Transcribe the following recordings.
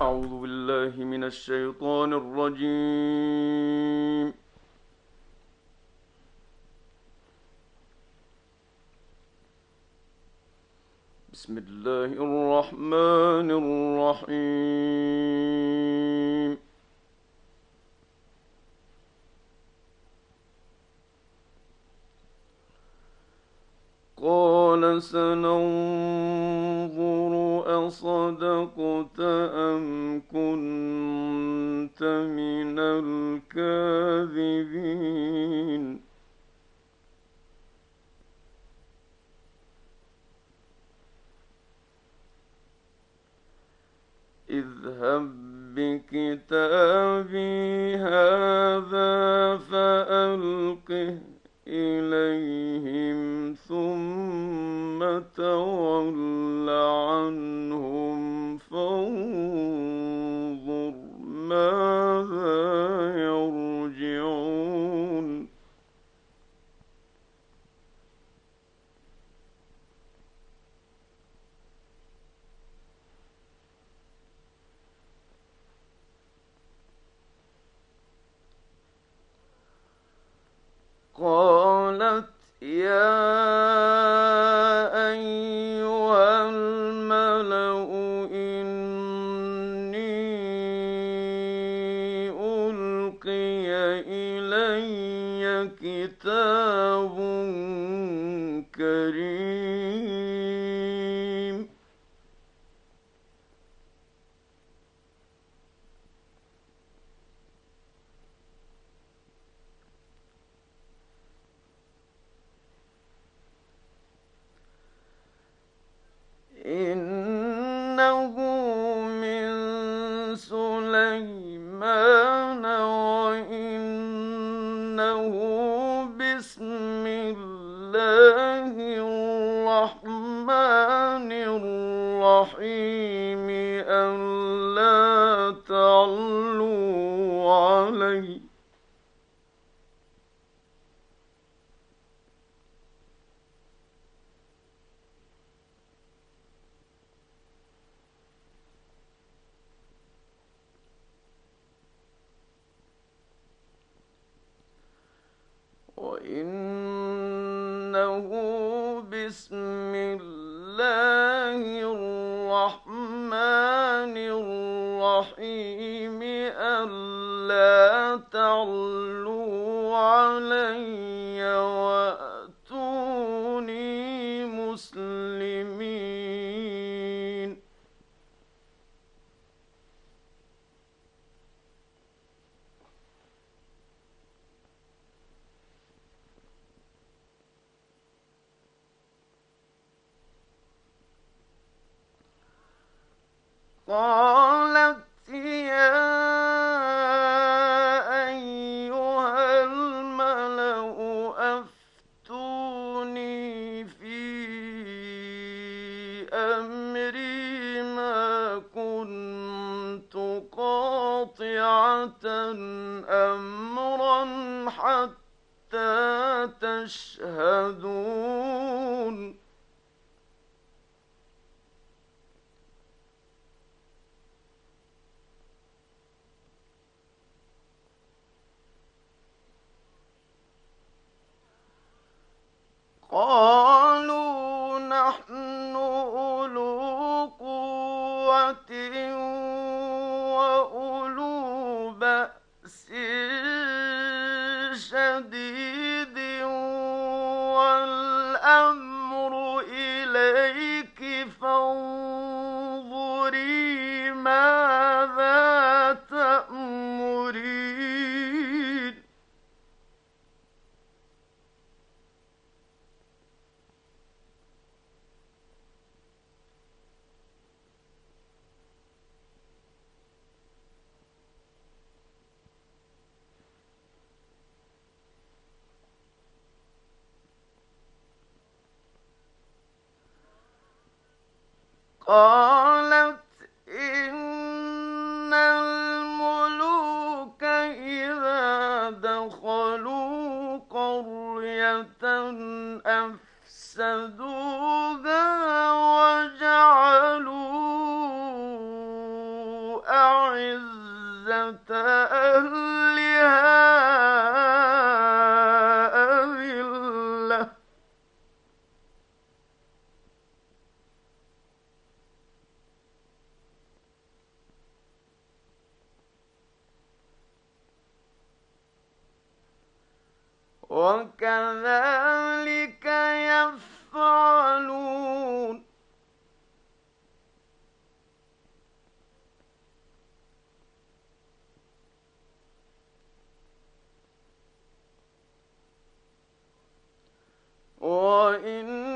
أعوذ بالله من الشيطان الرجيم. بسم الله الرحمن الرحيم. قال سننظر أصدقت أم كنت من الكاذبين؟ اذهب بكتابي هذا فألقه إليهم ثم تول وإنه بسم الله الرحمن الرحيم. ألا تعلوا قاطعة أمرا حتى تشهدون. قالوا نحن قالت إن الملوك إذا دخلوا قرية وكذلك يفعلون. وإن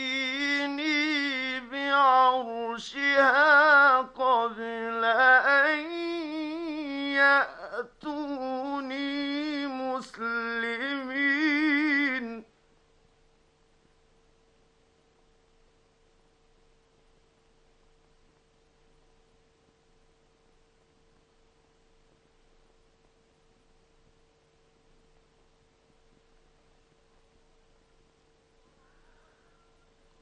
تأتيني بعرشها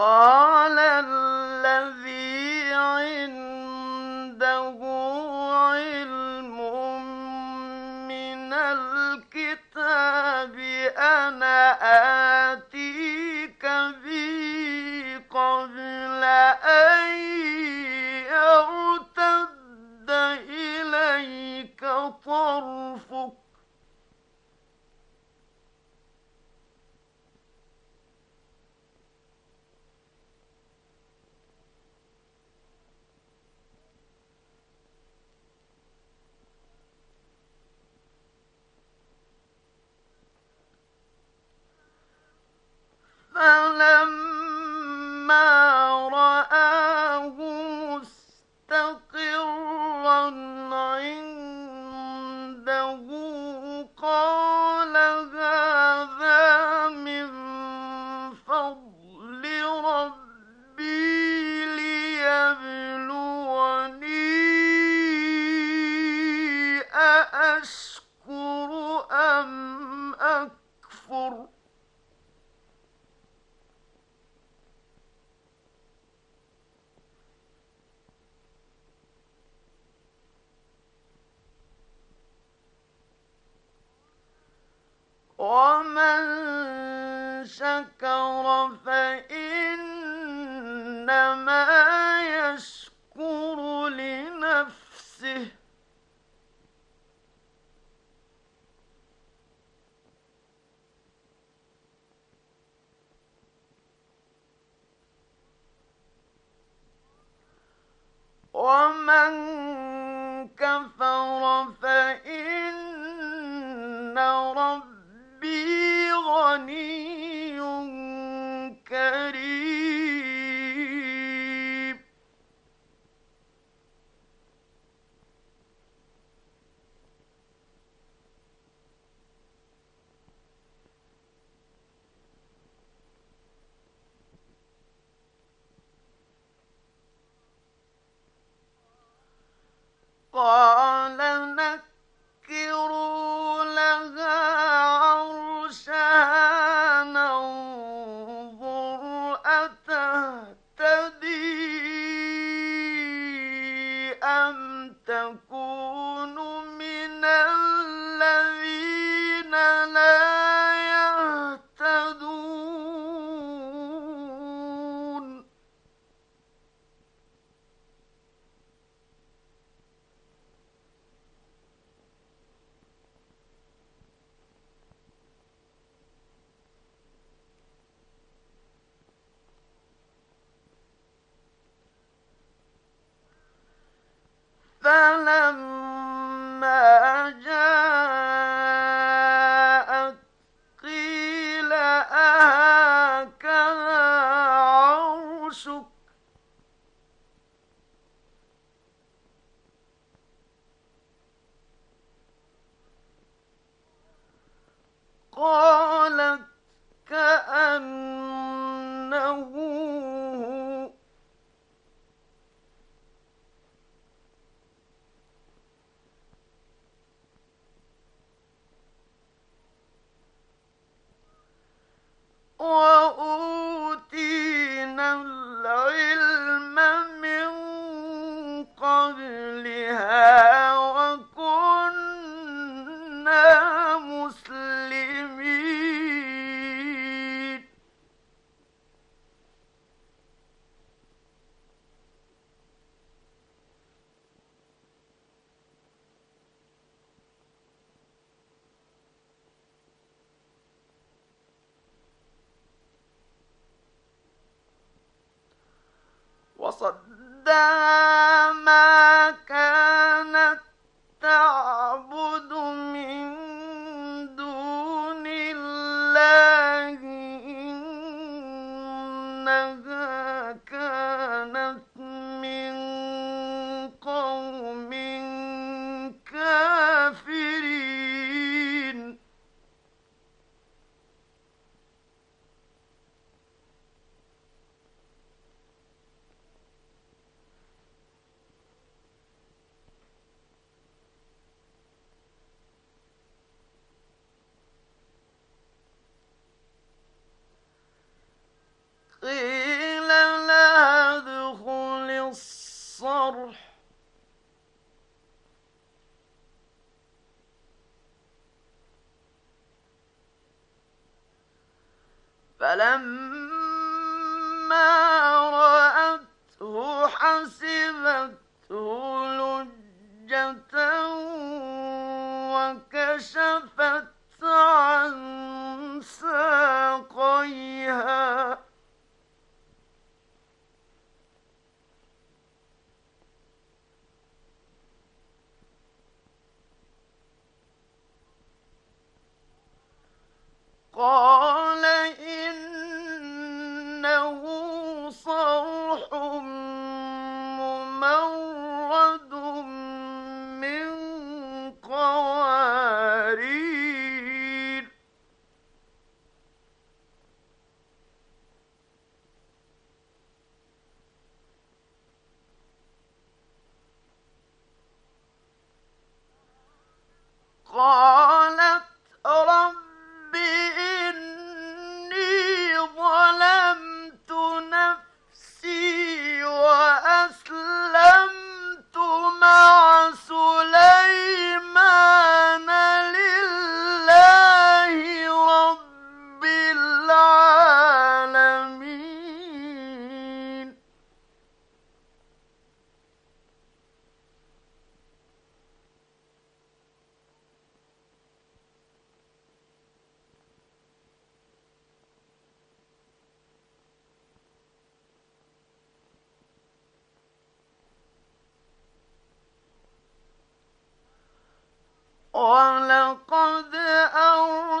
Oh! ومن شكر فإنما يشكر لنفسه. ومن كفر فإن قال down. قيل ادخل الصرح. فلما رأته حسبته لجة وكشفت قال ولقد قالوا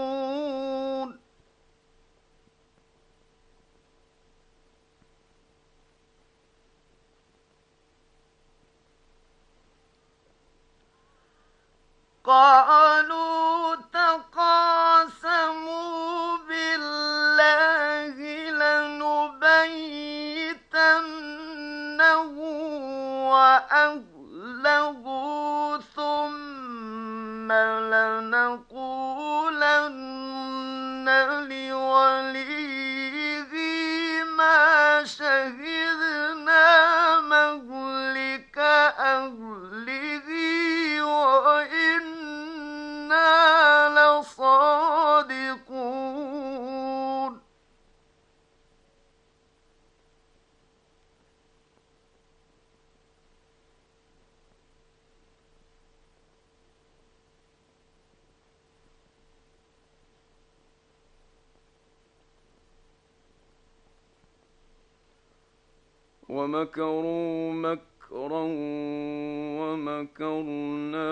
قالوا تقاسموا بالله لنبيتنه وأهله ثم لنقولن ومكروا مكرا ومكرنا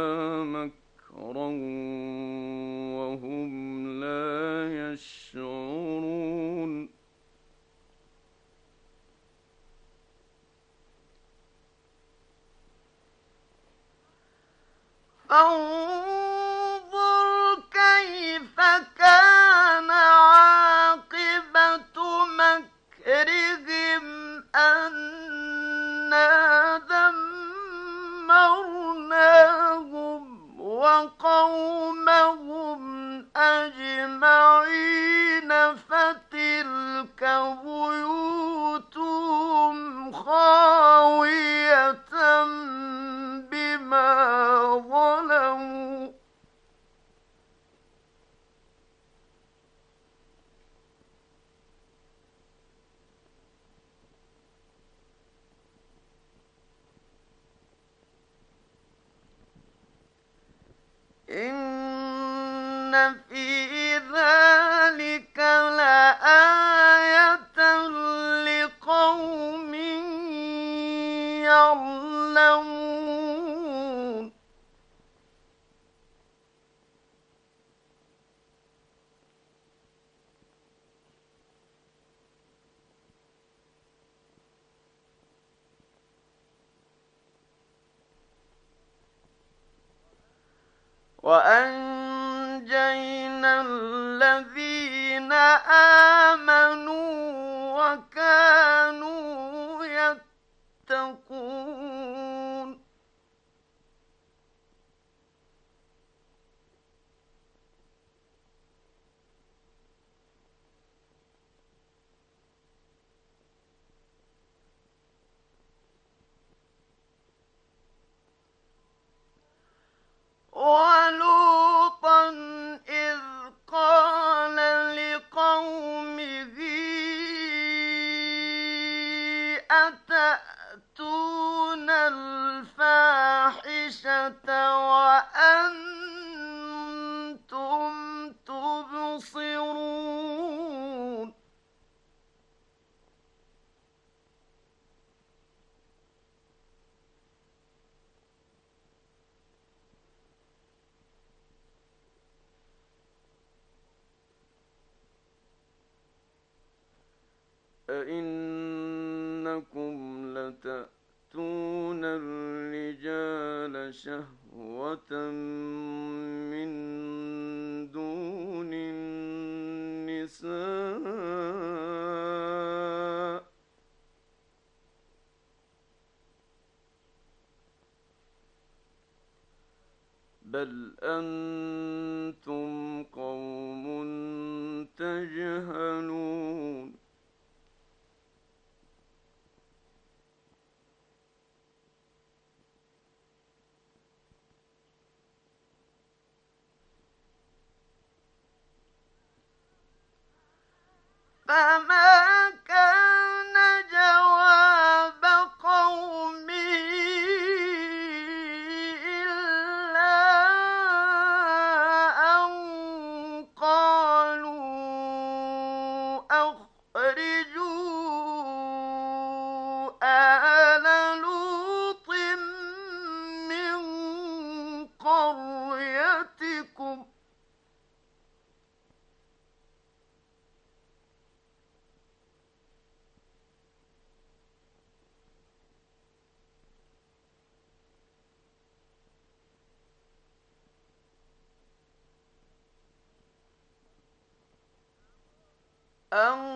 إن في ذلك لآية لقوم يعلمون وأنجينا بل أنتم قوم تجهلون فما فساء